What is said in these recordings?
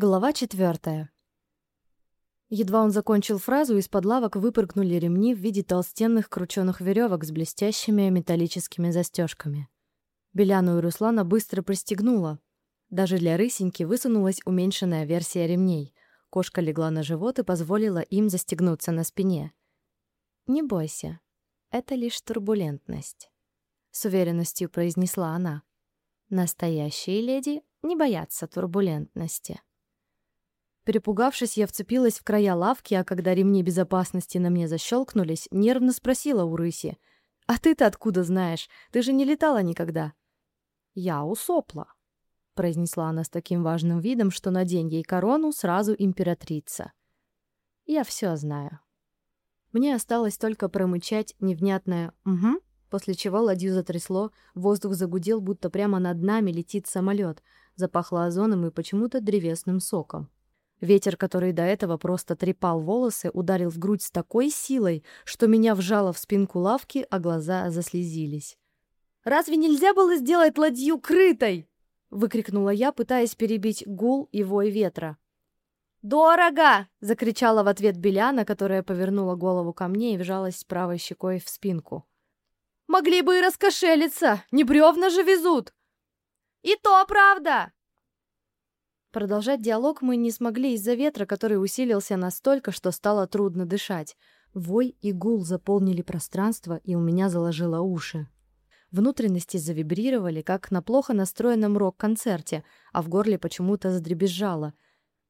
Глава четвертая. Едва он закончил фразу, из-под лавок выпрыгнули ремни в виде толстенных крученых веревок с блестящими металлическими застежками. Беляну и Руслана быстро пристегнула. Даже для рысеньки высунулась уменьшенная версия ремней. Кошка легла на живот и позволила им застегнуться на спине. «Не бойся, это лишь турбулентность», — с уверенностью произнесла она. «Настоящие леди не боятся турбулентности». Перепугавшись, я вцепилась в края лавки, а когда ремни безопасности на мне защелкнулись, нервно спросила у рыси. «А ты-то откуда знаешь? Ты же не летала никогда». «Я усопла», — произнесла она с таким важным видом, что надень ей корону сразу императрица. «Я все знаю». Мне осталось только промычать невнятное «угу», после чего ладью затрясло, воздух загудел, будто прямо над нами летит самолет, запахло озоном и почему-то древесным соком. Ветер, который до этого просто трепал волосы, ударил в грудь с такой силой, что меня вжало в спинку лавки, а глаза заслезились. «Разве нельзя было сделать ладью крытой?» — выкрикнула я, пытаясь перебить гул и вой ветра. «Дорого!» — закричала в ответ Беляна, которая повернула голову ко мне и вжалась правой щекой в спинку. «Могли бы и раскошелиться! Не бревна же везут!» «И то правда!» Продолжать диалог мы не смогли из-за ветра, который усилился настолько, что стало трудно дышать. Вой и гул заполнили пространство, и у меня заложило уши. Внутренности завибрировали, как на плохо настроенном рок-концерте, а в горле почему-то задребезжало.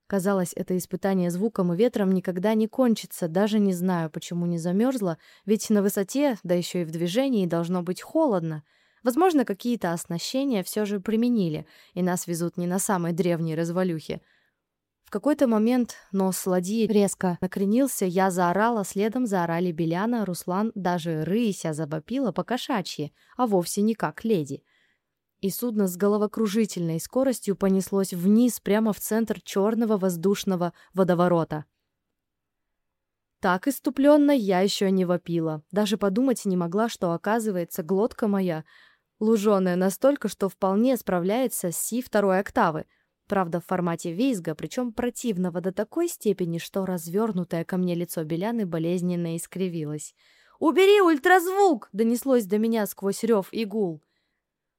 Казалось, это испытание звуком и ветром никогда не кончится, даже не знаю, почему не замерзла, ведь на высоте, да еще и в движении, должно быть холодно — Возможно, какие-то оснащения все же применили, и нас везут не на самой древней развалюхе. В какой-то момент нос ладьи резко накренился, я заорала, следом заорали Беляна, Руслан, даже Рыся завопила по-кошачьи, а вовсе не как леди. И судно с головокружительной скоростью понеслось вниз прямо в центр черного воздушного водоворота. Так иступленно я еще не вопила. Даже подумать не могла, что, оказывается, глотка моя луженая настолько, что вполне справляется с си второй октавы. Правда, в формате визга, причем противного до такой степени, что развернутое ко мне лицо Беляны болезненно искривилось. «Убери ультразвук!» — донеслось до меня сквозь рев и гул.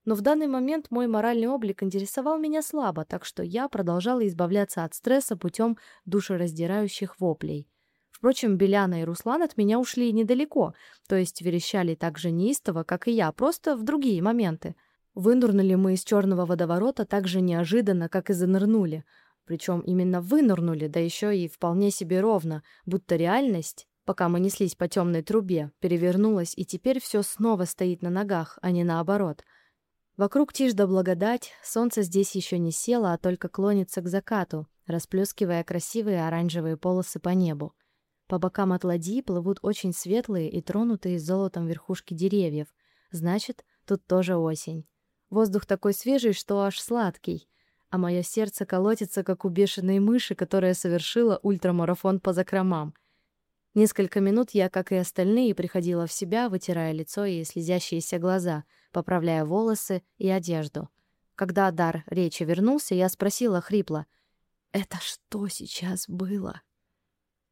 Но в данный момент мой моральный облик интересовал меня слабо, так что я продолжала избавляться от стресса путем душераздирающих воплей. Впрочем, Беляна и Руслан от меня ушли недалеко, то есть верещали так же неистово, как и я, просто в другие моменты. Вынырнули мы из черного водоворота так же неожиданно, как и занырнули. Причем именно вынырнули, да еще и вполне себе ровно, будто реальность, пока мы неслись по темной трубе, перевернулась, и теперь все снова стоит на ногах, а не наоборот. Вокруг тишь да благодать, солнце здесь еще не село, а только клонится к закату, расплескивая красивые оранжевые полосы по небу. По бокам от ладьи плывут очень светлые и тронутые золотом верхушки деревьев. Значит, тут тоже осень. Воздух такой свежий, что аж сладкий. А мое сердце колотится, как у бешеной мыши, которая совершила ультрамарафон по закромам. Несколько минут я, как и остальные, приходила в себя, вытирая лицо и слезящиеся глаза, поправляя волосы и одежду. Когда дар речи вернулся, я спросила хрипло: "Это что сейчас было?"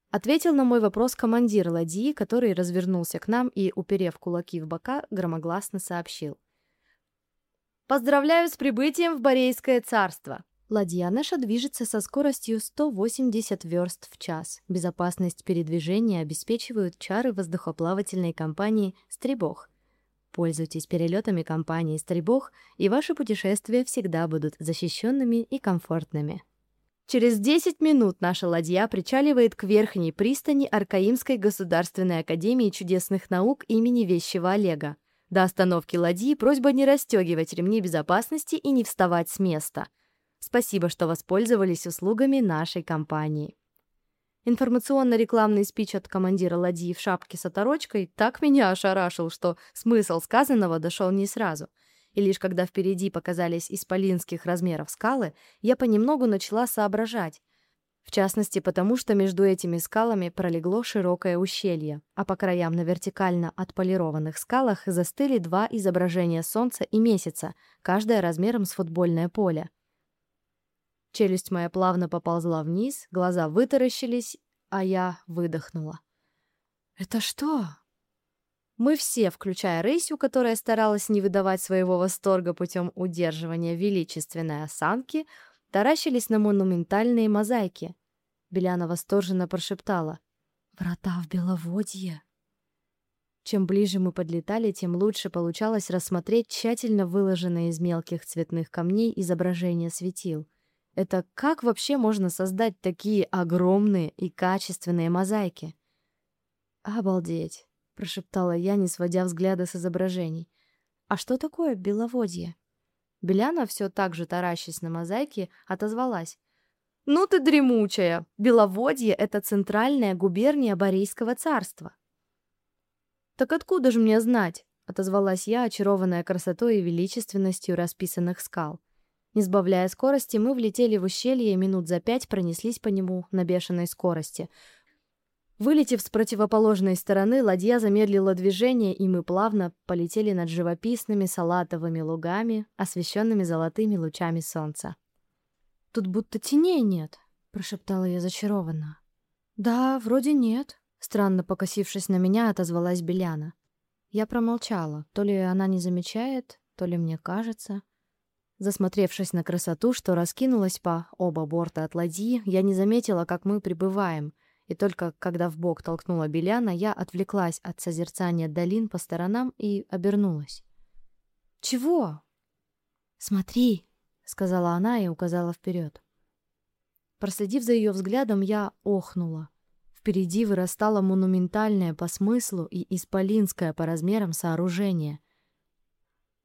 Ответил на мой вопрос командир ладьи, который развернулся к нам и, уперев кулаки в бока, громогласно сообщил. «Поздравляю с прибытием в Борейское царство!» Ладья наша движется со скоростью 180 верст в час. Безопасность передвижения обеспечивают чары воздухоплавательной компании «Стребог». Пользуйтесь перелетами компании «Стребог», и ваши путешествия всегда будут защищенными и комфортными. Через 10 минут наша ладья причаливает к верхней пристани Аркаимской государственной академии чудесных наук имени Вещего Олега. До остановки ладьи просьба не расстегивать ремни безопасности и не вставать с места. Спасибо, что воспользовались услугами нашей компании. Информационно-рекламный спич от командира ладьи в шапке с оторочкой так меня ошарашил, что смысл сказанного дошел не сразу — и лишь когда впереди показались исполинских размеров скалы, я понемногу начала соображать. В частности, потому что между этими скалами пролегло широкое ущелье, а по краям на вертикально отполированных скалах застыли два изображения солнца и месяца, каждое размером с футбольное поле. Челюсть моя плавно поползла вниз, глаза вытаращились, а я выдохнула. «Это что?» Мы все, включая Рысю, которая старалась не выдавать своего восторга путем удерживания величественной осанки, таращились на монументальные мозаики. Беляна восторженно прошептала. «Врата в Беловодье!» Чем ближе мы подлетали, тем лучше получалось рассмотреть тщательно выложенные из мелких цветных камней изображения светил. Это как вообще можно создать такие огромные и качественные мозаики? Обалдеть! Прошептала я, не сводя взгляда с изображений. А что такое беловодье? Беляна все так же таращась на мозаике, отозвалась: "Ну ты дремучая. Беловодье это центральная губерния Борейского царства". Так откуда же мне знать? отозвалась я, очарованная красотой и величественностью расписанных скал. Не сбавляя скорости, мы влетели в ущелье и минут за пять пронеслись по нему на бешеной скорости, Вылетев с противоположной стороны, ладья замедлила движение, и мы плавно полетели над живописными салатовыми лугами, освещенными золотыми лучами солнца. «Тут будто теней нет», — прошептала я зачарованно. «Да, вроде нет», — странно покосившись на меня, отозвалась Беляна. Я промолчала, то ли она не замечает, то ли мне кажется. Засмотревшись на красоту, что раскинулась по оба борта от ладьи, я не заметила, как мы прибываем — и только когда в бок толкнула Беляна, я отвлеклась от созерцания долин по сторонам и обернулась. «Чего?» «Смотри», — сказала она и указала вперед. Проследив за ее взглядом, я охнула. Впереди вырастало монументальное по смыслу и исполинское по размерам сооружение.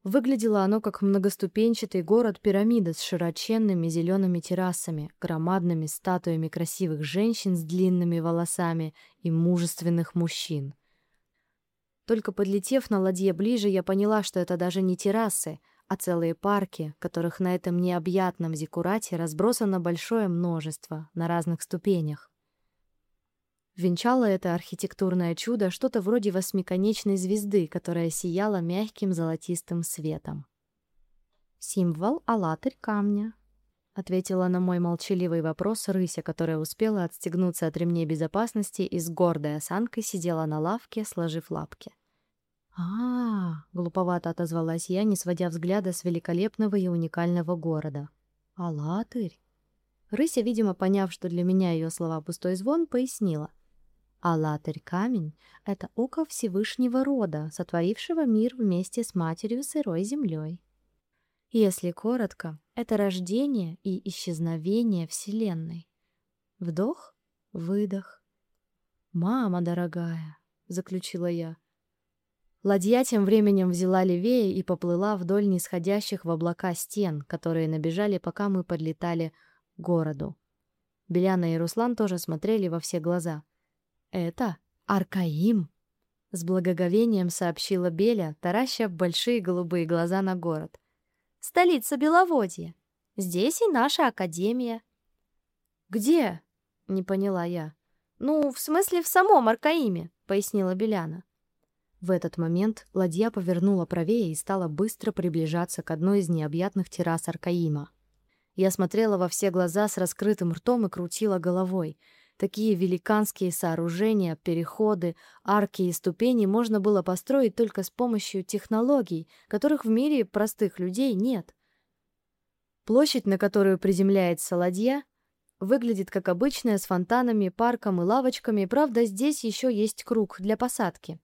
Выглядело оно как многоступенчатый город-пирамида с широченными зелеными террасами, громадными статуями красивых женщин с длинными волосами и мужественных мужчин. Только подлетев на ладье ближе, я поняла, что это даже не террасы, а целые парки, которых на этом необъятном зиккурате разбросано большое множество на разных ступенях. Венчало это архитектурное чудо что-то вроде восьмиконечной звезды, которая сияла мягким золотистым светом. «Символ «Аллатырь камня», — ответила на мой молчаливый вопрос рыся, которая успела отстегнуться от ремней безопасности и с гордой осанкой сидела на лавке, сложив лапки. а, -а, -а глуповато отозвалась я, не сводя взгляда с великолепного и уникального города. «Алатырь?» Рыся, видимо, поняв, что для меня ее слова пустой звон, пояснила — а латырь-камень — это око Всевышнего рода, сотворившего мир вместе с матерью сырой землей. Если коротко, это рождение и исчезновение Вселенной. Вдох, выдох. «Мама дорогая», — заключила я. Ладья тем временем взяла левее и поплыла вдоль нисходящих в облака стен, которые набежали, пока мы подлетали к городу. Беляна и Руслан тоже смотрели во все глаза — «Это Аркаим», — с благоговением сообщила Беля, тараща большие голубые глаза на город. «Столица Беловодья. Здесь и наша академия». «Где?» — не поняла я. «Ну, в смысле, в самом Аркаиме», — пояснила Беляна. В этот момент ладья повернула правее и стала быстро приближаться к одной из необъятных террас Аркаима. Я смотрела во все глаза с раскрытым ртом и крутила головой — Такие великанские сооружения, переходы, арки и ступени можно было построить только с помощью технологий, которых в мире простых людей нет. Площадь, на которую приземляется ладья, выглядит как обычная с фонтанами, парком и лавочками, правда, здесь еще есть круг для посадки.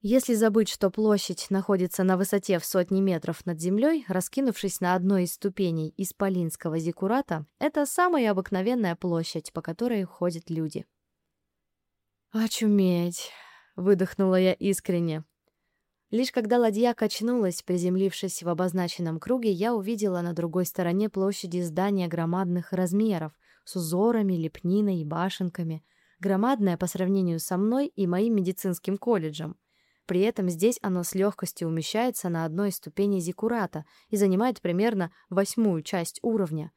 Если забыть, что площадь находится на высоте в сотни метров над землей, раскинувшись на одной из ступеней исполинского зиккурата, это самая обыкновенная площадь, по которой ходят люди. «Очуметь!» — выдохнула я искренне. Лишь когда ладья качнулась, приземлившись в обозначенном круге, я увидела на другой стороне площади здания громадных размеров с узорами, лепниной и башенками, громадное по сравнению со мной и моим медицинским колледжем — при этом здесь оно с легкостью умещается на одной из ступеней зиккурата и занимает примерно восьмую часть уровня.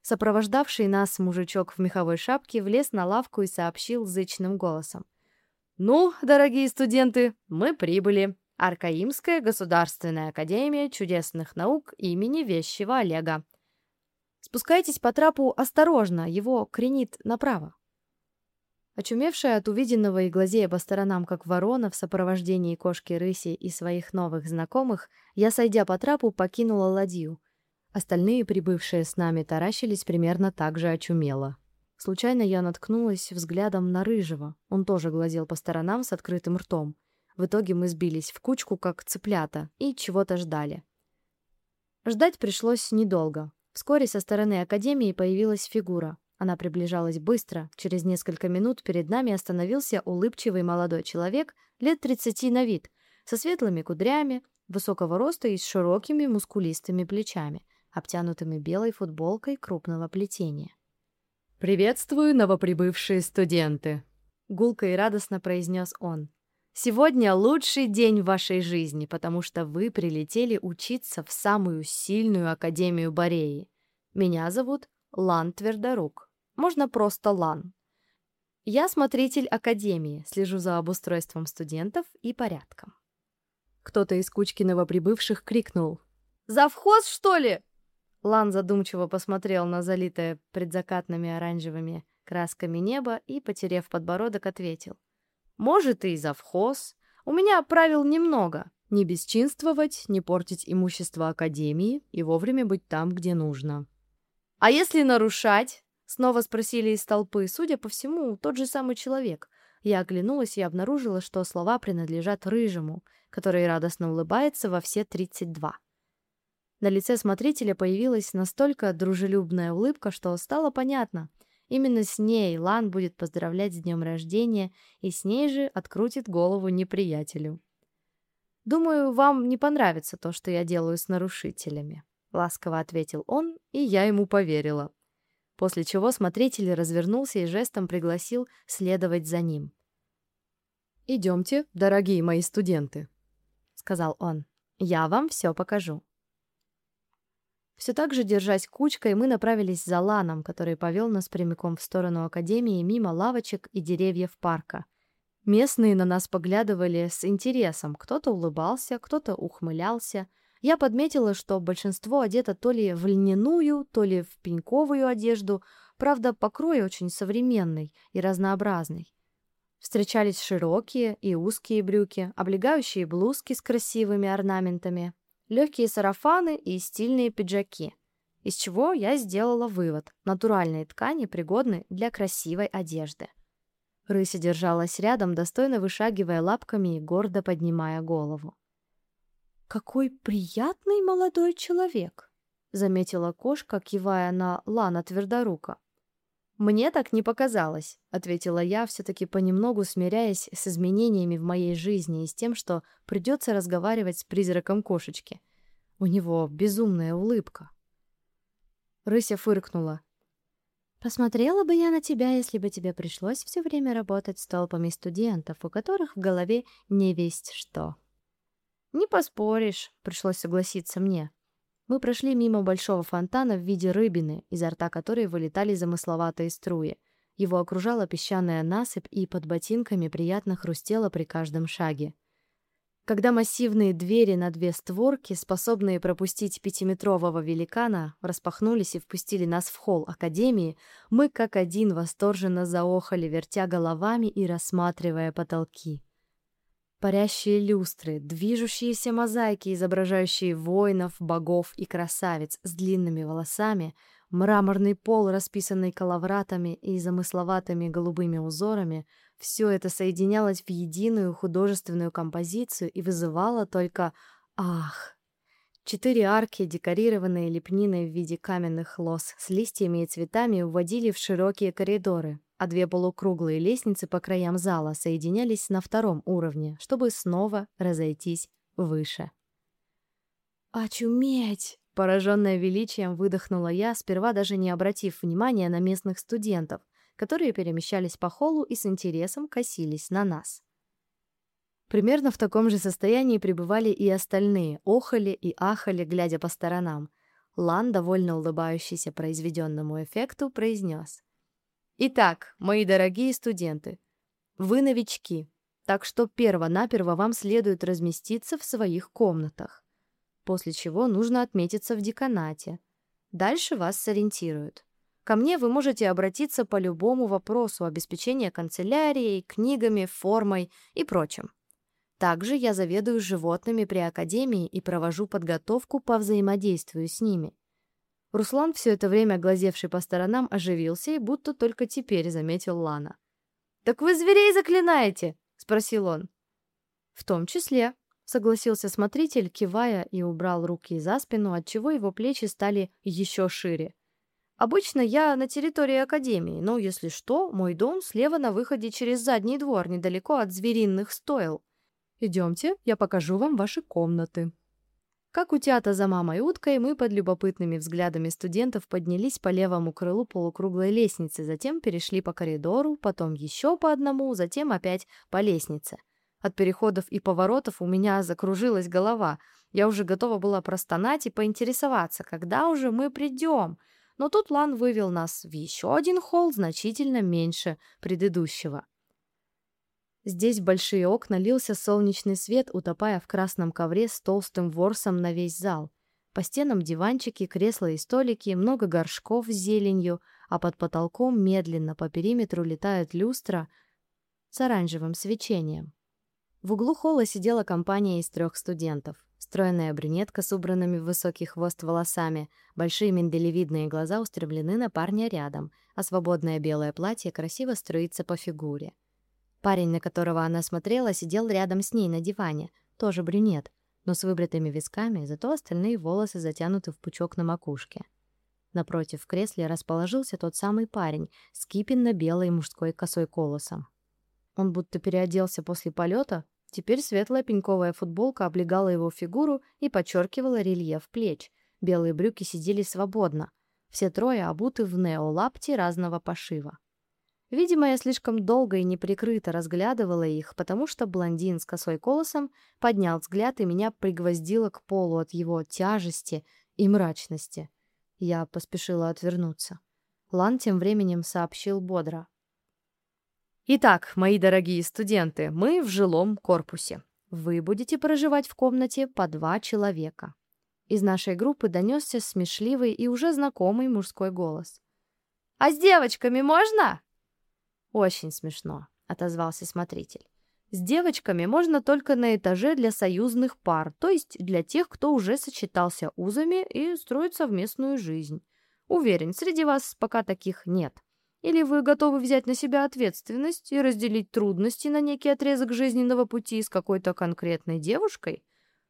Сопровождавший нас мужичок в меховой шапке влез на лавку и сообщил зычным голосом. «Ну, дорогие студенты, мы прибыли. Аркаимская государственная академия чудесных наук имени Вещего Олега. Спускайтесь по трапу осторожно, его кренит направо. Очумевшая от увиденного и глазея по сторонам, как ворона в сопровождении кошки-рыси и своих новых знакомых, я, сойдя по трапу, покинула ладью. Остальные, прибывшие с нами, таращились примерно так же очумело. Случайно я наткнулась взглядом на Рыжего. Он тоже глазел по сторонам с открытым ртом. В итоге мы сбились в кучку, как цыплята, и чего-то ждали. Ждать пришлось недолго. Вскоре со стороны Академии появилась фигура. Она приближалась быстро. Через несколько минут перед нами остановился улыбчивый молодой человек лет 30 на вид, со светлыми кудрями, высокого роста и с широкими мускулистыми плечами, обтянутыми белой футболкой крупного плетения. «Приветствую, новоприбывшие студенты!» — гулко и радостно произнес он. «Сегодня лучший день в вашей жизни, потому что вы прилетели учиться в самую сильную Академию Бореи. Меня зовут Лан Твердорук. Можно просто Лан. Я смотритель академии, слежу за обустройством студентов и порядком. Кто-то из кучки новоприбывших крикнул. «Завхоз, что ли?» Лан задумчиво посмотрел на залитое предзакатными оранжевыми красками небо и, потеряв подбородок, ответил. «Может, и завхоз. У меня правил немного. Не бесчинствовать, не портить имущество Академии и вовремя быть там, где нужно». «А если нарушать?» Снова спросили из толпы, судя по всему, тот же самый человек. Я оглянулась и обнаружила, что слова принадлежат Рыжему, который радостно улыбается во все 32. На лице смотрителя появилась настолько дружелюбная улыбка, что стало понятно. Именно с ней Лан будет поздравлять с днем рождения и с ней же открутит голову неприятелю. «Думаю, вам не понравится то, что я делаю с нарушителями», — ласково ответил он, и я ему поверила после чего смотритель развернулся и жестом пригласил следовать за ним. «Идемте, дорогие мои студенты», — сказал он. «Я вам все покажу». Все так же, держась кучкой, мы направились за Ланом, который повел нас прямиком в сторону Академии мимо лавочек и деревьев парка. Местные на нас поглядывали с интересом. Кто-то улыбался, кто-то ухмылялся — я подметила, что большинство одето то ли в льняную, то ли в пеньковую одежду, правда, покрой очень современный и разнообразный. Встречались широкие и узкие брюки, облегающие блузки с красивыми орнаментами, легкие сарафаны и стильные пиджаки. Из чего я сделала вывод – натуральные ткани пригодны для красивой одежды. Рыся держалась рядом, достойно вышагивая лапками и гордо поднимая голову. «Какой приятный молодой человек!» — заметила кошка, кивая на Лана Твердорука. «Мне так не показалось», — ответила я, все-таки понемногу смиряясь с изменениями в моей жизни и с тем, что придется разговаривать с призраком кошечки. У него безумная улыбка. Рыся фыркнула. «Посмотрела бы я на тебя, если бы тебе пришлось все время работать с толпами студентов, у которых в голове не весть что». «Не поспоришь», — пришлось согласиться мне. Мы прошли мимо большого фонтана в виде рыбины, изо рта которой вылетали замысловатые струи. Его окружала песчаная насыпь и под ботинками приятно хрустело при каждом шаге. Когда массивные двери на две створки, способные пропустить пятиметрового великана, распахнулись и впустили нас в холл Академии, мы как один восторженно заохали, вертя головами и рассматривая потолки. Парящие люстры, движущиеся мозаики, изображающие воинов, богов и красавиц с длинными волосами, мраморный пол, расписанный коловратами и замысловатыми голубыми узорами, все это соединялось в единую художественную композицию и вызывало только «ах». Четыре арки, декорированные лепниной в виде каменных лос с листьями и цветами, уводили в широкие коридоры, а две полукруглые лестницы по краям зала соединялись на втором уровне, чтобы снова разойтись выше. «Очуметь!» — пораженная величием выдохнула я, сперва даже не обратив внимания на местных студентов, которые перемещались по холлу и с интересом косились на нас. Примерно в таком же состоянии пребывали и остальные, охали и ахали, глядя по сторонам. Лан, довольно улыбающийся произведенному эффекту, произнес — Итак, мои дорогие студенты, вы новички, так что перво-наперво вам следует разместиться в своих комнатах, после чего нужно отметиться в деканате. Дальше вас сориентируют. Ко мне вы можете обратиться по любому вопросу обеспечения канцелярией, книгами, формой и прочим. Также я заведую животными при академии и провожу подготовку по взаимодействию с ними. Руслан, все это время глазевший по сторонам, оживился и будто только теперь заметил Лана. «Так вы зверей заклинаете?» — спросил он. «В том числе», — согласился смотритель, кивая и убрал руки за спину, отчего его плечи стали еще шире. Обычно я на территории академии, но, если что, мой дом слева на выходе через задний двор, недалеко от звериных стойл. Идемте, я покажу вам ваши комнаты. Как утята за мамой уткой, мы под любопытными взглядами студентов поднялись по левому крылу полукруглой лестницы, затем перешли по коридору, потом еще по одному, затем опять по лестнице. От переходов и поворотов у меня закружилась голова. Я уже готова была простонать и поинтересоваться, когда уже мы придем — но тут Лан вывел нас в еще один холл, значительно меньше предыдущего. Здесь большие окна лился солнечный свет, утопая в красном ковре с толстым ворсом на весь зал. По стенам диванчики, кресла и столики, много горшков с зеленью, а под потолком медленно по периметру летают люстра с оранжевым свечением. В углу холла сидела компания из трех студентов. Стройная брюнетка с убранными в высокий хвост волосами, большие миндалевидные глаза устремлены на парня рядом, а свободное белое платье красиво струится по фигуре. Парень, на которого она смотрела, сидел рядом с ней на диване, тоже брюнет, но с выбритыми висками, зато остальные волосы затянуты в пучок на макушке. Напротив в кресле расположился тот самый парень с кипенно-белой мужской косой колосом. Он будто переоделся после полета, Теперь светлая пеньковая футболка облегала его фигуру и подчеркивала рельеф плеч. Белые брюки сидели свободно. Все трое обуты в неолапти разного пошива. Видимо, я слишком долго и неприкрыто разглядывала их, потому что блондин с косой колосом поднял взгляд и меня пригвоздило к полу от его тяжести и мрачности. Я поспешила отвернуться. Лан тем временем сообщил бодро. Итак, мои дорогие студенты, мы в жилом корпусе. Вы будете проживать в комнате по два человека. Из нашей группы донесся смешливый и уже знакомый мужской голос. «А с девочками можно?» «Очень смешно», — отозвался смотритель. «С девочками можно только на этаже для союзных пар, то есть для тех, кто уже сочетался узами и строит совместную жизнь. Уверен, среди вас пока таких нет. Или вы готовы взять на себя ответственность и разделить трудности на некий отрезок жизненного пути с какой-то конкретной девушкой?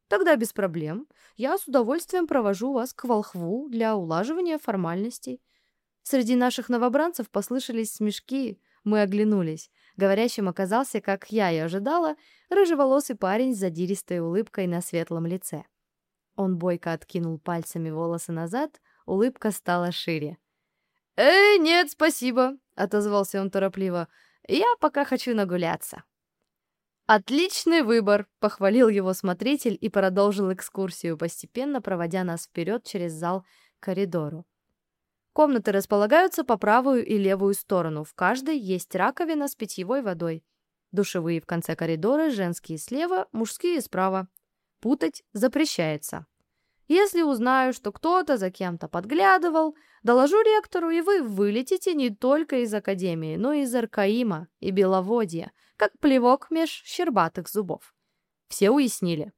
Тогда без проблем. Я с удовольствием провожу вас к волхву для улаживания формальностей. Среди наших новобранцев послышались смешки. Мы оглянулись. Говорящим оказался, как я и ожидала, рыжеволосый парень с задиристой улыбкой на светлом лице. Он бойко откинул пальцами волосы назад, улыбка стала шире. «Эй, нет, спасибо», — отозвался он торопливо. «Я пока хочу нагуляться». «Отличный выбор!» — похвалил его смотритель и продолжил экскурсию, постепенно проводя нас вперед через зал к коридору. Комнаты располагаются по правую и левую сторону. В каждой есть раковина с питьевой водой. Душевые в конце коридора, женские слева, мужские справа. Путать запрещается. Если узнаю, что кто-то за кем-то подглядывал, доложу ректору, и вы вылетите не только из академии, но и из Аркаима и Беловодья, как плевок меж щербатых зубов. Все уяснили.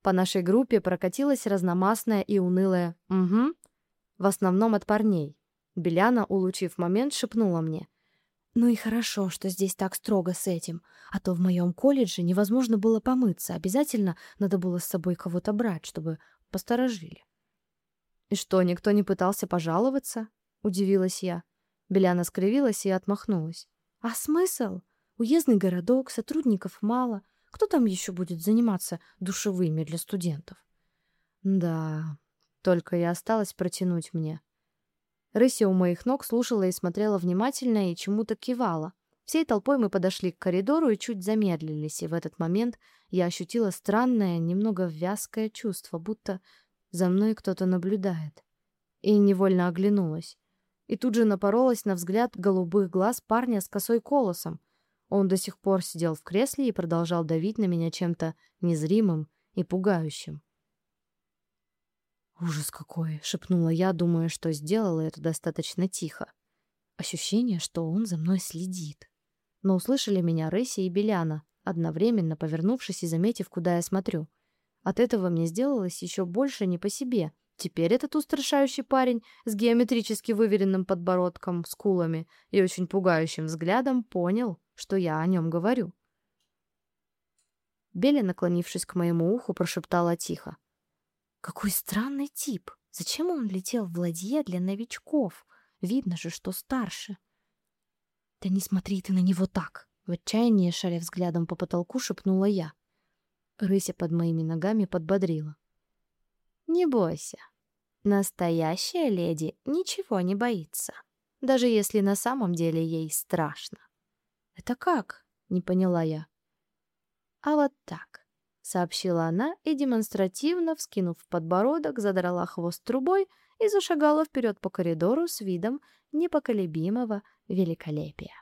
По нашей группе прокатилась разномастная и унылая «Угу», в основном от парней. Беляна, улучив момент, шепнула мне. «Ну и хорошо, что здесь так строго с этим, а то в моем колледже невозможно было помыться, обязательно надо было с собой кого-то брать, чтобы посторожили. «И что, никто не пытался пожаловаться?» — удивилась я. Беляна скривилась и отмахнулась. «А смысл? Уездный городок, сотрудников мало. Кто там еще будет заниматься душевыми для студентов?» «Да, только и осталось протянуть мне». Рыся у моих ног слушала и смотрела внимательно и чему-то кивала. Всей толпой мы подошли к коридору и чуть замедлились, и в этот момент я ощутила странное, немного вязкое чувство, будто за мной кто-то наблюдает. И невольно оглянулась. И тут же напоролась на взгляд голубых глаз парня с косой колосом. Он до сих пор сидел в кресле и продолжал давить на меня чем-то незримым и пугающим. «Ужас какой!» — шепнула я, думая, что сделала это достаточно тихо. Ощущение, что он за мной следит. Но услышали меня Рыси и Беляна, одновременно повернувшись и заметив, куда я смотрю. От этого мне сделалось еще больше не по себе. Теперь этот устрашающий парень с геометрически выверенным подбородком, скулами и очень пугающим взглядом понял, что я о нем говорю. Беля, наклонившись к моему уху, прошептала тихо. Какой странный тип. Зачем он летел в ладье для новичков? Видно же, что старше. Да не смотри ты на него так. В отчаянии, шаря взглядом по потолку, шепнула я. Рыся под моими ногами подбодрила. Не бойся. Настоящая леди ничего не боится, даже если на самом деле ей страшно. Это как? Не поняла я. А вот так сообщила она и демонстративно, вскинув подбородок, задрала хвост трубой и зашагала вперед по коридору с видом непоколебимого великолепия.